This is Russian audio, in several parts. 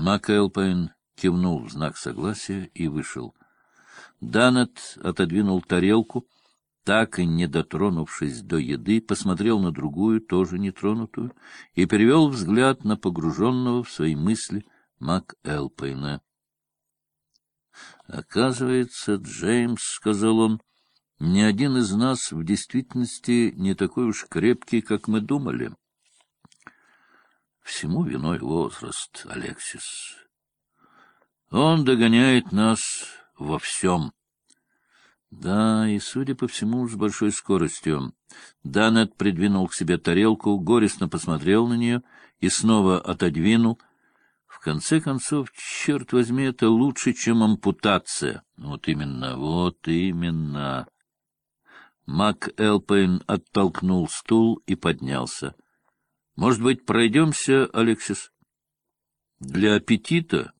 МакЭлпайн кивнул в знак согласия и вышел. Данет отодвинул тарелку, так и не дотронувшись до еды, посмотрел на другую, тоже нетронутую, и перевел взгляд на погруженного в свои мысли МакЭлпайна. «Оказывается, Джеймс, — сказал он, — ни один из нас в действительности не такой уж крепкий, как мы думали. Всему виной возраст, Алексис. Он догоняет нас во всем. Да, и, судя по всему, с большой скоростью. Данет придвинул к себе тарелку, горестно посмотрел на нее и снова отодвинул. В конце концов, черт возьми, это лучше, чем ампутация. Вот именно, вот именно. Мак Элпейн оттолкнул стул и поднялся. — Может быть, пройдемся, Алексис? — Для аппетита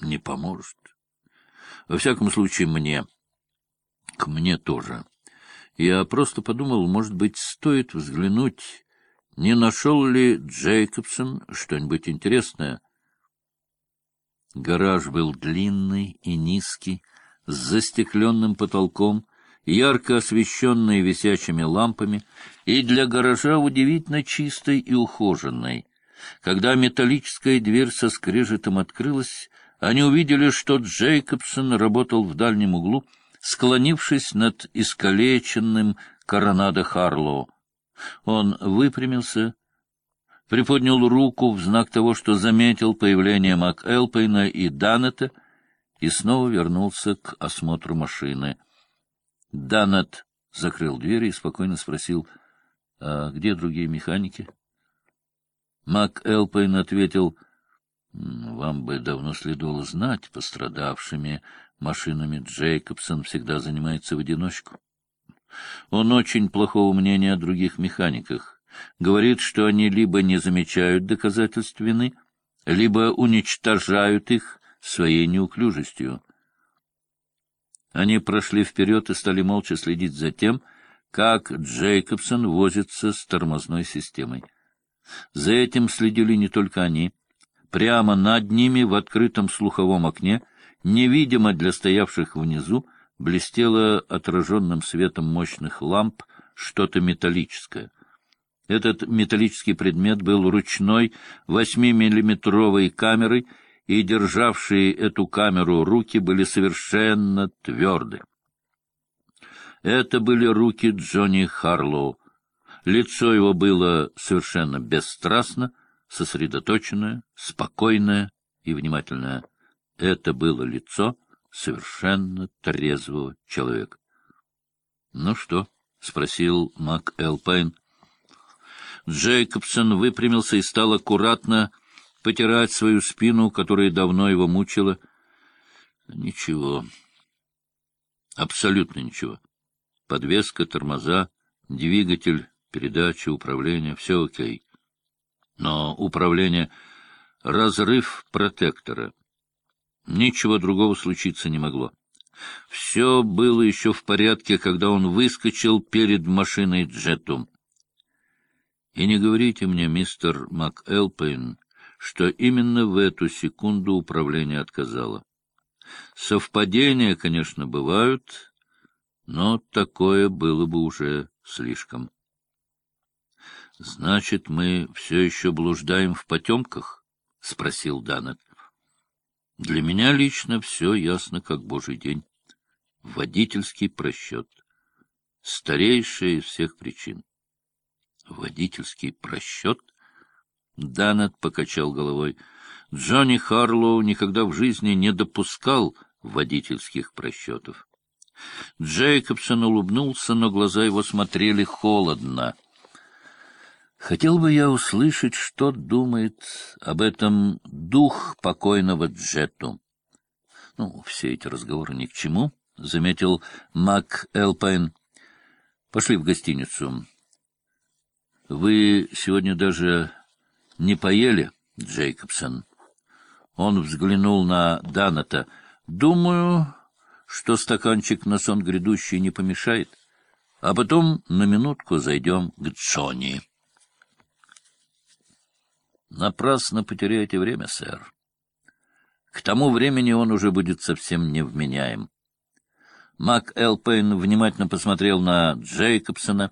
не поможет. Во всяком случае, мне. К мне тоже. Я просто подумал, может быть, стоит взглянуть, не нашел ли Джейкобсон что-нибудь интересное. Гараж был длинный и низкий, с застекленным потолком, ярко освещенный висячими лампами, и для гаража удивительно чистой и ухоженной. Когда металлическая дверь со скрежетом открылась, они увидели, что Джейкобсон работал в дальнем углу, склонившись над искалеченным коронадо Харлоу. Он выпрямился, приподнял руку в знак того, что заметил появление МакЭлпейна и Даннета, и снова вернулся к осмотру машины. Даннет закрыл дверь и спокойно спросил, «А где другие механики?» МакЭлпейн ответил, — вам бы давно следовало знать, пострадавшими машинами Джейкобсон всегда занимается в одиночку. Он очень плохого мнения о других механиках. Говорит, что они либо не замечают доказательств вины, либо уничтожают их своей неуклюжестью. Они прошли вперед и стали молча следить за тем, как Джейкобсон возится с тормозной системой. За этим следили не только они — Прямо над ними, в открытом слуховом окне, невидимо для стоявших внизу, блестело отраженным светом мощных ламп что-то металлическое. Этот металлический предмет был ручной восьмимиллиметровой камерой, и державшие эту камеру руки были совершенно тверды. Это были руки Джонни Харлоу. Лицо его было совершенно бесстрастно, сосредоточенное, спокойное и внимательное. Это было лицо совершенно трезвого человека. — Ну что? — спросил Мак Элпайн. Джейкобсон выпрямился и стал аккуратно потирать свою спину, которая давно его мучила. — Ничего. Абсолютно ничего. Подвеска, тормоза, двигатель, передача, управление — все окей но управление — разрыв протектора. Ничего другого случиться не могло. Все было еще в порядке, когда он выскочил перед машиной Джету. И не говорите мне, мистер МакЭлпейн, что именно в эту секунду управление отказало. Совпадения, конечно, бывают, но такое было бы уже слишком. — Значит, мы все еще блуждаем в потемках? — спросил Данет. — Для меня лично все ясно, как божий день. Водительский просчет. Старейшая из всех причин. Водительский просчет? Данет покачал головой. Джонни Харлоу никогда в жизни не допускал водительских просчетов. Джейкобсон улыбнулся, но глаза его смотрели холодно. Хотел бы я услышать, что думает об этом дух покойного Джетту. Ну, все эти разговоры ни к чему, — заметил Мак Элпайн. Пошли в гостиницу. Вы сегодня даже не поели, Джейкобсон? Он взглянул на Даната. Думаю, что стаканчик на сон грядущий не помешает. А потом на минутку зайдем к Джонни. Напрасно потеряете время, сэр. К тому времени он уже будет совсем невменяем. Мак Элпейн внимательно посмотрел на Джейкобсона,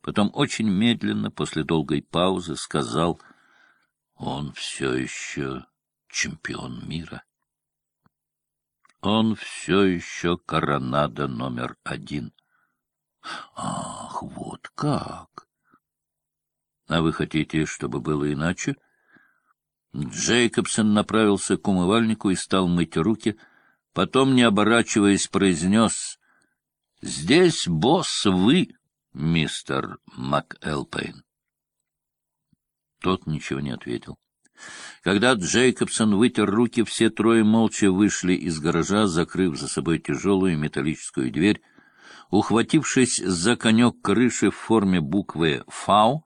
потом очень медленно, после долгой паузы, сказал, «Он все еще чемпион мира. Он все еще коронада номер один». «Ах, вот как!» «А вы хотите, чтобы было иначе?» Джейкобсон направился к умывальнику и стал мыть руки, — Потом, не оборачиваясь, произнес «Здесь босс вы, мистер МакЭлпейн». Тот ничего не ответил. Когда Джейкобсон вытер руки, все трое молча вышли из гаража, закрыв за собой тяжелую металлическую дверь. Ухватившись за конек крыши в форме буквы «Фау»,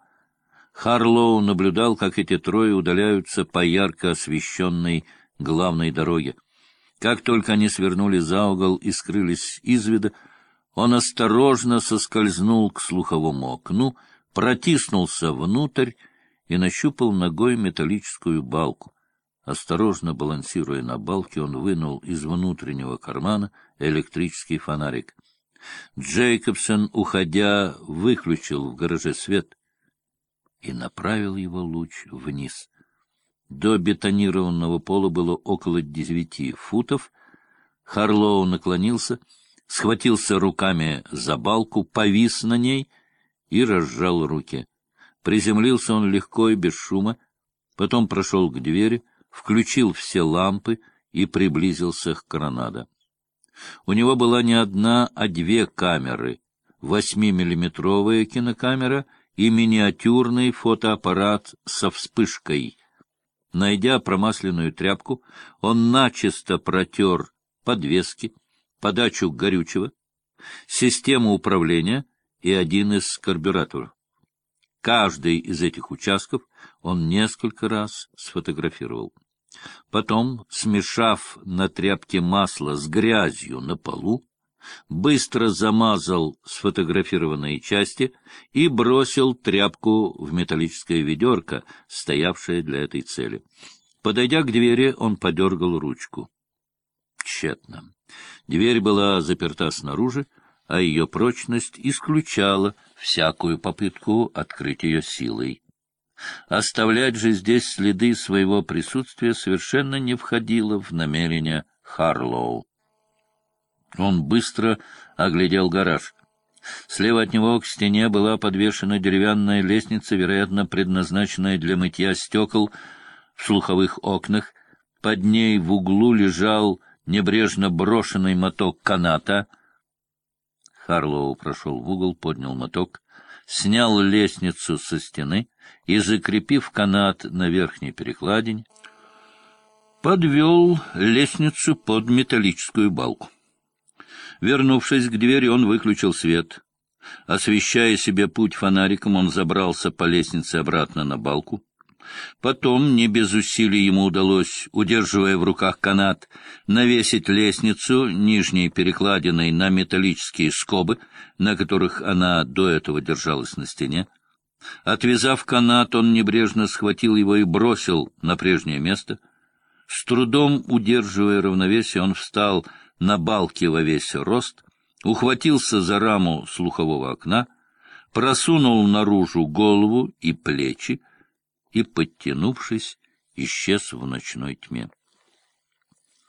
Харлоу наблюдал, как эти трое удаляются по ярко освещенной главной дороге. Как только они свернули за угол и скрылись из вида, он осторожно соскользнул к слуховому окну, протиснулся внутрь и нащупал ногой металлическую балку. Осторожно балансируя на балке, он вынул из внутреннего кармана электрический фонарик. Джейкобсон, уходя, выключил в гараже свет и направил его луч вниз. До бетонированного пола было около девяти футов. Харлоу наклонился, схватился руками за балку, повис на ней и разжал руки. Приземлился он легко и без шума, потом прошел к двери, включил все лампы и приблизился к коронадо. У него была не одна, а две камеры — восьмимиллиметровая кинокамера и миниатюрный фотоаппарат со вспышкой — Найдя промасленную тряпку, он начисто протер подвески, подачу горючего, систему управления и один из карбюраторов. Каждый из этих участков он несколько раз сфотографировал. Потом, смешав на тряпке масло с грязью на полу, быстро замазал сфотографированные части и бросил тряпку в металлическое ведерко, стоявшее для этой цели. Подойдя к двери, он подергал ручку. Тщетно. Дверь была заперта снаружи, а ее прочность исключала всякую попытку открыть ее силой. Оставлять же здесь следы своего присутствия совершенно не входило в намерение Харлоу. Он быстро оглядел гараж. Слева от него к стене была подвешена деревянная лестница, вероятно, предназначенная для мытья стекол в слуховых окнах. Под ней в углу лежал небрежно брошенный моток каната. Харлоу прошел в угол, поднял моток, снял лестницу со стены и, закрепив канат на верхней перекладине, подвел лестницу под металлическую балку. Вернувшись к двери, он выключил свет. Освещая себе путь фонариком, он забрался по лестнице обратно на балку. Потом, не без усилий ему удалось, удерживая в руках канат, навесить лестницу нижней перекладиной на металлические скобы, на которых она до этого держалась на стене. Отвязав канат, он небрежно схватил его и бросил на прежнее место. С трудом удерживая равновесие, он встал на балке во весь рост, ухватился за раму слухового окна, просунул наружу голову и плечи и, подтянувшись, исчез в ночной тьме.